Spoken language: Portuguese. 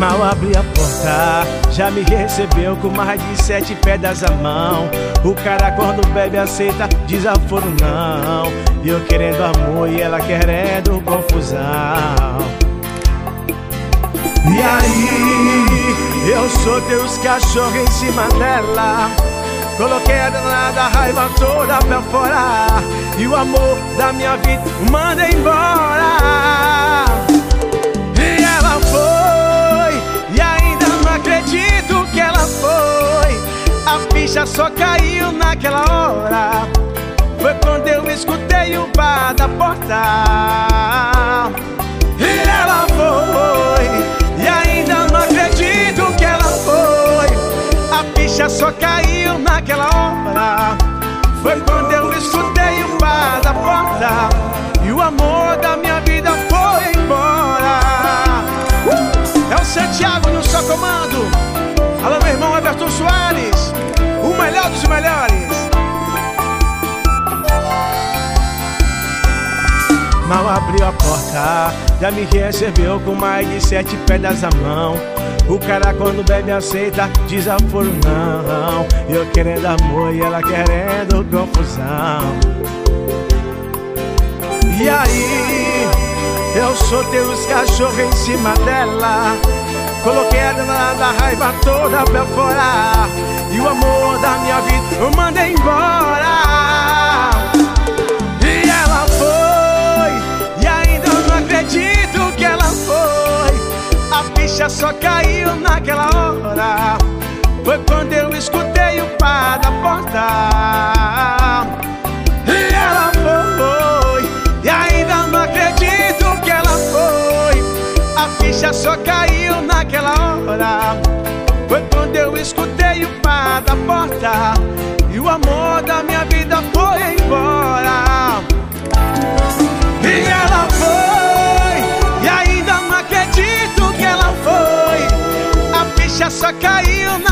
Mal abri a porta, já me recebeu com mais de sete pedras à mão. O cara quando bebe aceita, desaforo não. E eu querendo amor e ela querendo confusão. E aí, eu sou teus cachorros em cima dela. Coloquei ela da raiva toda pra fora. E o amor da minha vida manda embora. A ficha só caiu naquela hora. Foi quando eu escutei o bar da porta. E ela foi, e ainda não acredito que ela foi. A ficha só caiu naquela hora. Foi quando eu escutei o bar da porta. E o amor da minha Mal abriu a porta, já me recebeu com mais de sete pedras à mão. O cara quando bebe aceita, desaforo não. Eu querendo amor e ela querendo confusão. E aí, eu soltei os cachorros em cima dela. Coloquei ela da raiva toda pra fora. E o amor da minha vida eu mandei ficha só caiu naquela hora. Foi quando eu escutei o pá da porta. E ela foi, e ainda não acredito que ela foi. A ficha só caiu naquela hora. Foi quando eu escutei o pá da porta. Só caiu naquela